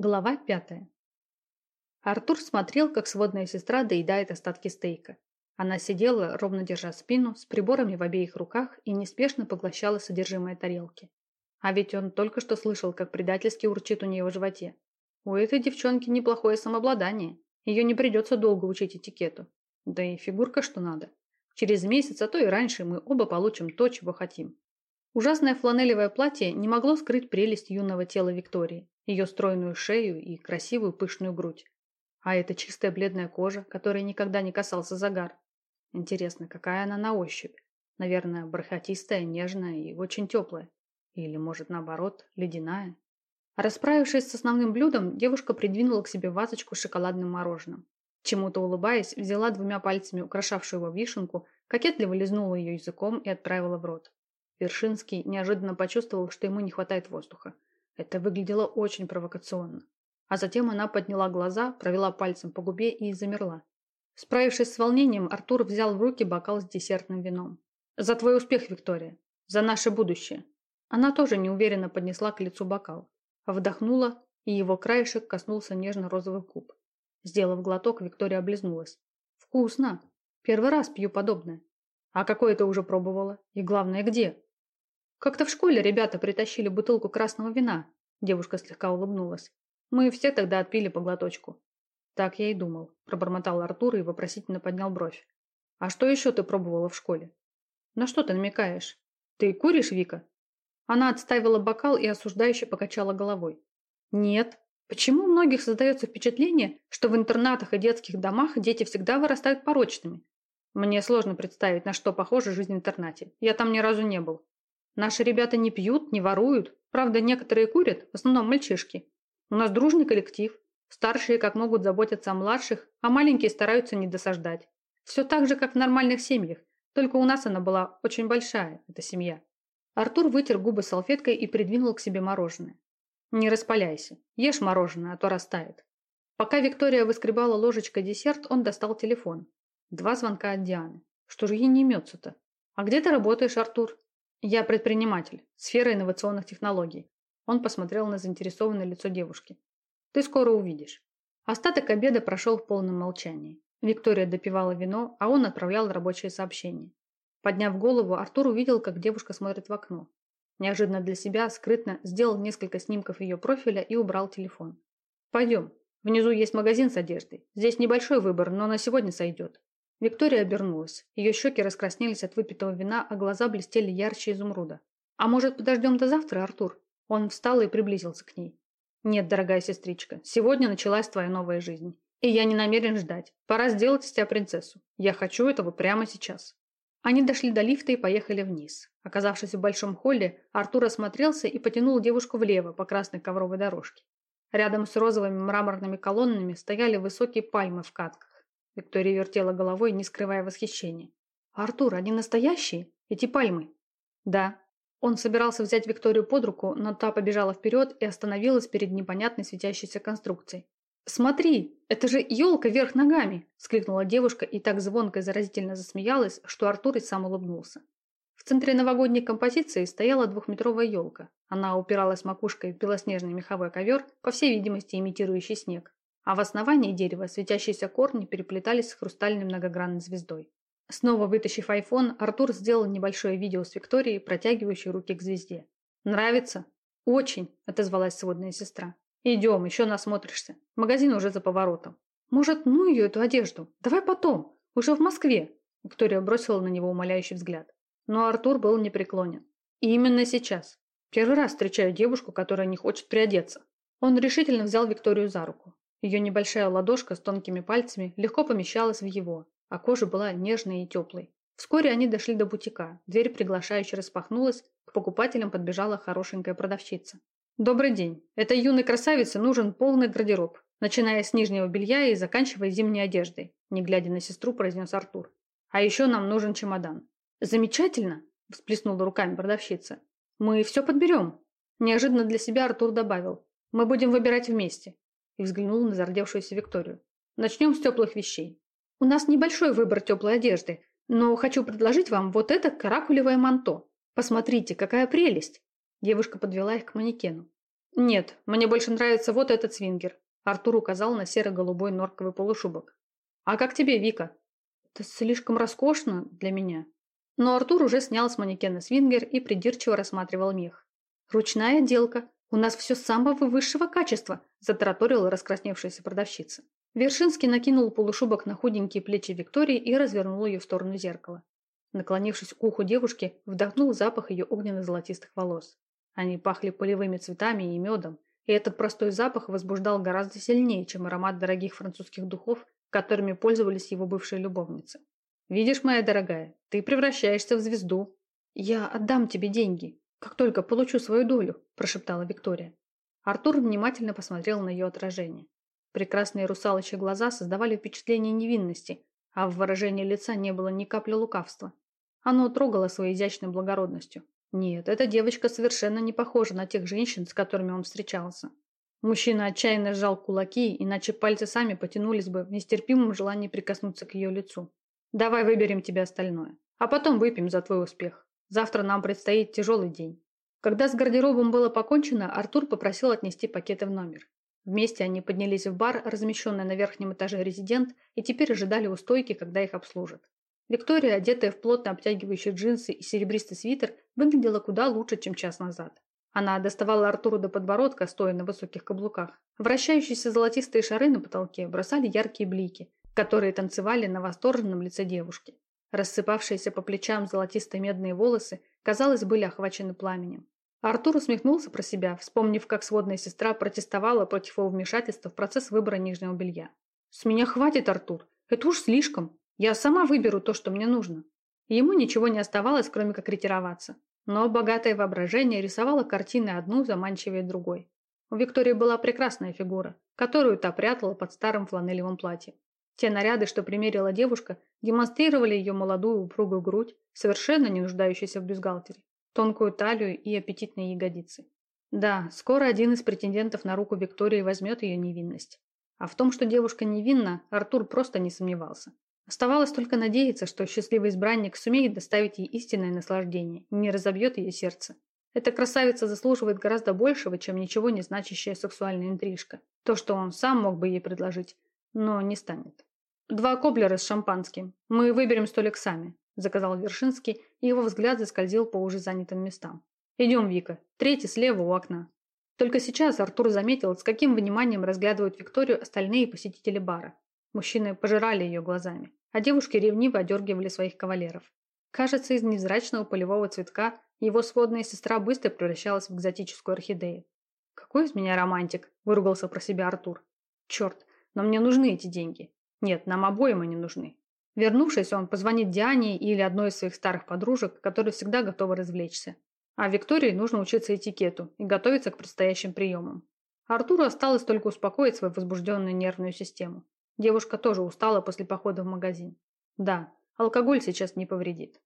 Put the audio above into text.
Глава пятая. Артур смотрел, как сводная сестра доедает остатки стейка. Она сидела, ровно держа спину, с приборами в обеих руках и неспешно поглощала содержимое тарелки. А ведь он только что слышал, как предательски урчит у нее в животе. У этой девчонки неплохое самообладание. Ее не придется долго учить этикету. Да и фигурка что надо. Через месяц, а то и раньше мы оба получим то, чего хотим. Ужасное фланелевое платье не могло скрыть прелесть юного тела Виктории ее стройную шею и красивую пышную грудь. А это чистая бледная кожа, которой никогда не касался загар. Интересно, какая она на ощупь? Наверное, бархатистая, нежная и очень теплая. Или, может, наоборот, ледяная. Расправившись с основным блюдом, девушка придвинула к себе вазочку с шоколадным мороженым. Чему-то улыбаясь, взяла двумя пальцами украшавшую его вишенку, кокетливо лизнула ее языком и отправила в рот. Вершинский неожиданно почувствовал, что ему не хватает воздуха. Это выглядело очень провокационно. А затем она подняла глаза, провела пальцем по губе и замерла. Справившись с волнением, Артур взял в руки бокал с десертным вином. «За твой успех, Виктория! За наше будущее!» Она тоже неуверенно поднесла к лицу бокал. Вдохнула, и его краешек коснулся нежно-розовых губ. Сделав глоток, Виктория облизнулась. «Вкусно! Первый раз пью подобное. А какое ты уже пробовала? И главное, где?» Как-то в школе ребята притащили бутылку красного вина. Девушка слегка улыбнулась. Мы все тогда отпили по глоточку. Так я и думал, пробормотал Артур и вопросительно поднял бровь. А что еще ты пробовала в школе? На что ты намекаешь? Ты куришь, Вика? Она отставила бокал и осуждающе покачала головой. Нет. Почему у многих создается впечатление, что в интернатах и детских домах дети всегда вырастают порочными? Мне сложно представить, на что похожа жизнь в интернате. Я там ни разу не был. Наши ребята не пьют, не воруют. Правда, некоторые курят, в основном мальчишки. У нас дружный коллектив. Старшие как могут заботятся о младших, а маленькие стараются не досаждать. Все так же, как в нормальных семьях. Только у нас она была очень большая, эта семья. Артур вытер губы салфеткой и придвинул к себе мороженое. Не распаляйся. Ешь мороженое, а то растает. Пока Виктория выскребала ложечкой десерт, он достал телефон. Два звонка от Дианы. Что же ей не имется-то? А где ты работаешь, Артур? Я предприниматель, сфера инновационных технологий. Он посмотрел на заинтересованное лицо девушки. Ты скоро увидишь. Остаток обеда прошел в полном молчании. Виктория допивала вино, а он отправлял рабочие сообщения. Подняв голову, Артур увидел, как девушка смотрит в окно. Неожиданно для себя, скрытно, сделал несколько снимков ее профиля и убрал телефон. «Пойдем. Внизу есть магазин с одеждой. Здесь небольшой выбор, но на сегодня сойдет. Виктория обернулась. Ее щеки раскраснелись от выпитого вина, а глаза блестели ярче изумруда. «А может, подождем до завтра, Артур?» Он встал и приблизился к ней. «Нет, дорогая сестричка, сегодня началась твоя новая жизнь. И я не намерен ждать. Пора сделать из тебя принцессу. Я хочу этого прямо сейчас». Они дошли до лифта и поехали вниз. Оказавшись в большом холле, Артур осмотрелся и потянул девушку влево по красной ковровой дорожке. Рядом с розовыми мраморными колоннами стояли высокие пальмы в катках. Виктория вертела головой, не скрывая восхищения. «Артур, они настоящие? Эти пальмы?» «Да». Он собирался взять Викторию под руку, но та побежала вперед и остановилась перед непонятной светящейся конструкцией. «Смотри, это же елка вверх ногами!» – вскликнула девушка и так звонко и заразительно засмеялась, что Артур и сам улыбнулся. В центре новогодней композиции стояла двухметровая елка. Она упиралась макушкой в белоснежный меховой ковер, по всей видимости имитирующий снег а в основании дерева светящиеся корни переплетались с хрустальной многогранной звездой. Снова вытащив айфон, Артур сделал небольшое видео с Викторией, протягивающей руки к звезде. «Нравится?» «Очень», – отозвалась сводная сестра. «Идем, еще насмотришься. Магазин уже за поворотом». «Может, ну ее эту одежду? Давай потом. Уже в Москве». Виктория бросила на него умоляющий взгляд. Но Артур был непреклонен. И именно сейчас. Первый раз встречаю девушку, которая не хочет приодеться. Он решительно взял Викторию за руку. Ее небольшая ладошка с тонкими пальцами легко помещалась в его, а кожа была нежной и теплой. Вскоре они дошли до бутика. Дверь приглашающе распахнулась, к покупателям подбежала хорошенькая продавщица. «Добрый день. Этой юной красавице нужен полный гардероб, начиная с нижнего белья и заканчивая зимней одеждой», не глядя на сестру, произнес Артур. «А еще нам нужен чемодан». «Замечательно!» – всплеснула руками продавщица. «Мы все подберем». Неожиданно для себя Артур добавил. «Мы будем выбирать вместе и взглянул на зардевшуюся Викторию. «Начнем с теплых вещей. У нас небольшой выбор теплой одежды, но хочу предложить вам вот это каракулевое манто. Посмотрите, какая прелесть!» Девушка подвела их к манекену. Нет, мне больше нравится вот этот свингер. Артур указал на серо-голубой норковый полушубок. А как тебе, Вика? Это слишком роскошно для меня. Но Артур уже снял с манекена свингер и придирчиво рассматривал мех. «Ручная отделка. У нас все самого высшего качества», – затараторила раскрасневшаяся продавщица. Вершинский накинул полушубок на худенькие плечи Виктории и развернул ее в сторону зеркала. Наклонившись к уху девушки, вдохнул запах ее огненно-золотистых волос. Они пахли полевыми цветами и медом, и этот простой запах возбуждал гораздо сильнее, чем аромат дорогих французских духов, которыми пользовались его бывшие любовницы. Видишь, моя дорогая, ты превращаешься в звезду. Я отдам тебе деньги, как только получу свою долю, прошептала Виктория. Артур внимательно посмотрел на ее отражение. Прекрасные русалочьи глаза создавали впечатление невинности, а в выражении лица не было ни капли лукавства. Оно трогало своей изящной благородностью. Нет, эта девочка совершенно не похожа на тех женщин, с которыми он встречался. Мужчина отчаянно сжал кулаки, иначе пальцы сами потянулись бы в нестерпимом желании прикоснуться к ее лицу. Давай выберем тебе остальное. А потом выпьем за твой успех. Завтра нам предстоит тяжелый день. Когда с гардеробом было покончено, Артур попросил отнести пакеты в номер. Вместе они поднялись в бар, размещенный на верхнем этаже резидент, и теперь ожидали у стойки, когда их обслужат. Виктория, одетая в плотно обтягивающие джинсы и серебристый свитер, выглядела куда лучше, чем час назад. Она доставала Артуру до подбородка, стоя на высоких каблуках. Вращающиеся золотистые шары на потолке бросали яркие блики, которые танцевали на восторженном лице девушки. Рассыпавшиеся по плечам золотистые медные волосы, казалось, были охвачены пламенем. Артур усмехнулся про себя, вспомнив, как сводная сестра протестовала против его вмешательства в процесс выбора нижнего белья. «С меня хватит, Артур. Это уж слишком. Я сама выберу то, что мне нужно». Ему ничего не оставалось, кроме как ретироваться. Но богатое воображение рисовало картины одну заманчивее другой. У Виктории была прекрасная фигура, которую та прятала под старым фланелевым платьем. Те наряды, что примерила девушка, демонстрировали ее молодую упругую грудь, совершенно не нуждающуюся в бюстгальтере, тонкую талию и аппетитные ягодицы. Да, скоро один из претендентов на руку Виктории возьмет ее невинность. А в том, что девушка невинна, Артур просто не сомневался. Оставалось только надеяться, что счастливый избранник сумеет доставить ей истинное наслаждение не разобьет ее сердце. Эта красавица заслуживает гораздо большего, чем ничего не значащая сексуальная интрижка. То, что он сам мог бы ей предложить, но не станет. «Два коблера с шампанским. Мы выберем столик сами», – заказал Вершинский, и его взгляд заскользил по уже занятым местам. «Идем, Вика. Третий слева у окна». Только сейчас Артур заметил, с каким вниманием разглядывают Викторию остальные посетители бара. Мужчины пожирали ее глазами, а девушки ревниво одергивали своих кавалеров. Кажется, из невзрачного полевого цветка его сводная сестра быстро превращалась в экзотическую орхидею. «Какой из меня романтик!» – выругался про себя Артур. «Черт, но мне нужны эти деньги. Нет, нам обоим они нужны. Вернувшись, он позвонит Диане или одной из своих старых подружек, которые всегда готовы развлечься. А Виктории нужно учиться этикету и готовиться к предстоящим приемам. Артуру осталось только успокоить свою возбужденную нервную систему. Девушка тоже устала после похода в магазин. Да, алкоголь сейчас не повредит.